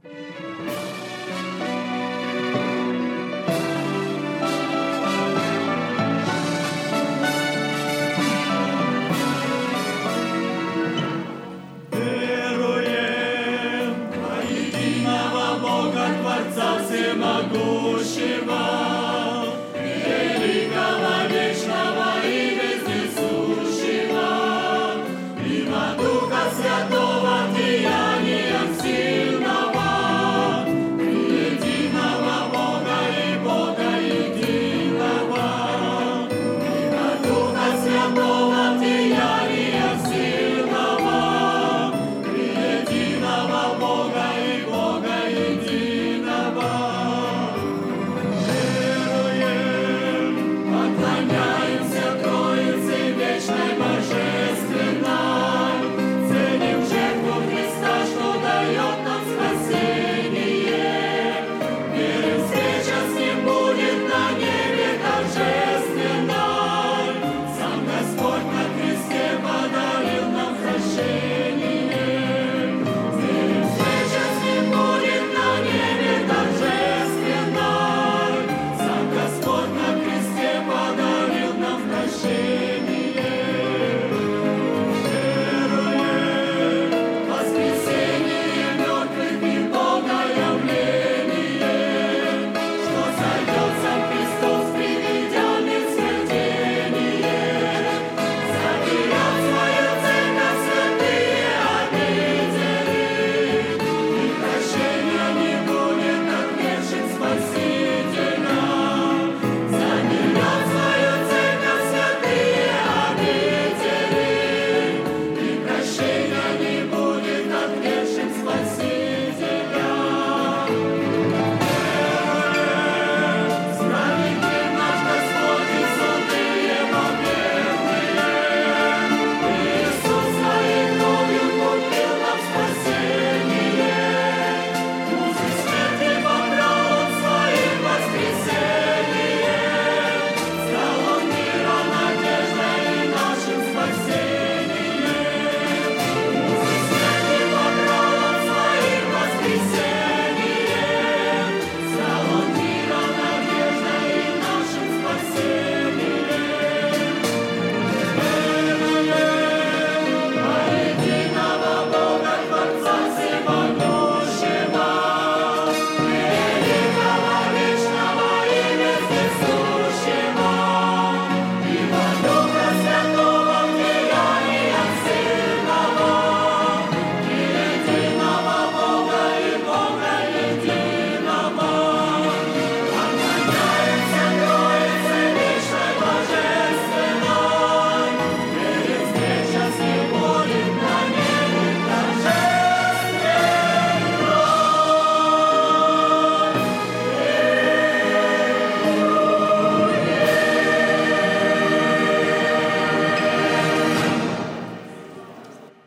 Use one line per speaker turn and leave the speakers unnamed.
Веруем во единого Бога Творца Всемогущего,